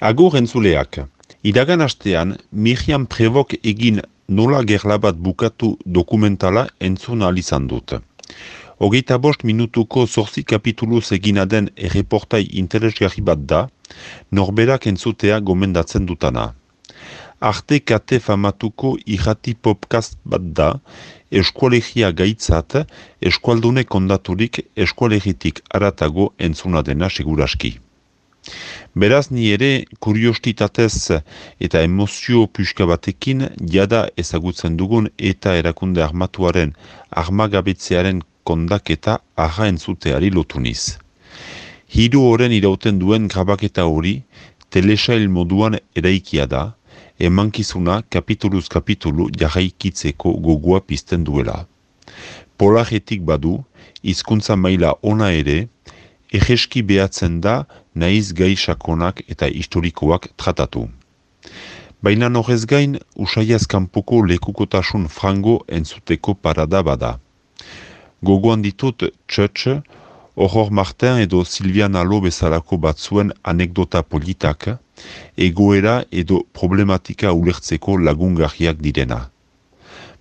Agur entzuleak, iragan astean, Miriam Prevok egin nola gerlabat bukatu dokumentala entzun izan dut. Hogeita bost minutuko zorzi kapituluz egina den erreportai interesgarri bat da, norberak entzutea gomendatzen dutana. Arte kate famatuko irrati popkast bat da, eskualegia gaitzat, eskualdune kondaturik eskualegitik aratago entzuna dena seguraski. Beraz ni ere kuriostitatez eta emozio puska batekin jada ezagutzen dugun eta erakunde armatuaren armagabetzearen kondak eta aha entzuteari lotuniz. Hiru horren irauten duen grabaketa hori telesail moduan eraikia da, emankizuna kapituluz kapitulu jarraikitzeko gogoa pizten duela. Polaretik badu, hizkuntza maila ona ere, egeski behatzen da naiz gai sakonak eta historikoak tratatu. Baina norrez gain, usaiaz kanpoko lekukotasun frango entzuteko parada bada. Gogoan ditut txotx, Horror Martin edo Silvia Nalo bezalako batzuen anekdota politak, egoera edo problematika ulertzeko lagungarriak direna.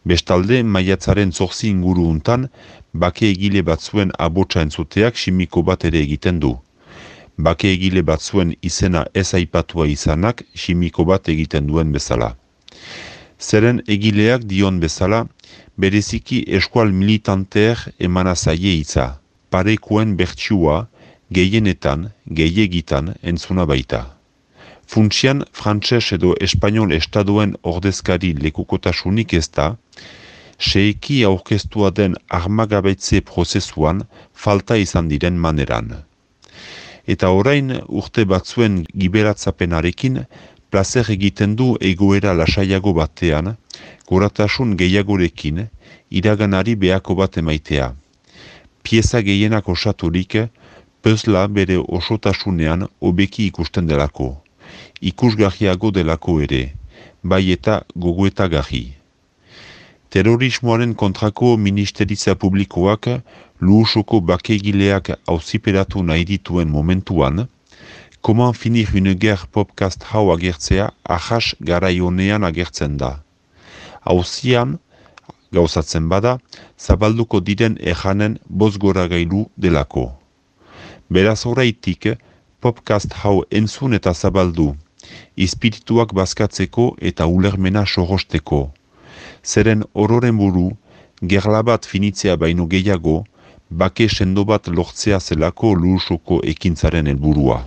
Bestalde, maiatzaren zorzi inguru untan, bake egile batzuen abotsa entzuteak simiko bat ere egiten du. Bake egile batzuen izena ez aipatua izanak simiko bat egiten duen bezala. Zeren egileak dion bezala, bereziki eskual militanteer emana zaie itza, parekoen bertsua, gehienetan, gehiagitan entzuna baita. Funtsian, frantses edo espainol estaduen ordezkari lekukotasunik ez da, seiki aurkeztua den armagabetze prozesuan falta izan diren maneran. Eta orain urte batzuen giberatzapenarekin, plazer egiten du egoera lasaiago batean, goratasun gehiagorekin, iraganari behako bat emaitea. Pieza gehienak osaturik, pezla bere osotasunean obeki ikusten delako. Ikusgahiago delako ere, bai eta gogoeta gahi terrorismoaren kontrako ministeritza publikoak luhusoko bakegileak hauziperatu nahi dituen momentuan, Koman finir une ger podcast hau agertzea ahas garaionean agertzen da. Hauzian, gauzatzen bada, zabalduko diren ejanen bozgora gailu delako. Beraz horreitik, podcast hau entzun eta zabaldu, ispirituak bazkatzeko eta ulermena sohosteko zeren ororen buru, gerla bat finitzea baino gehiago, bake sendo bat lortzea zelako luusoko ekintzaren helburua.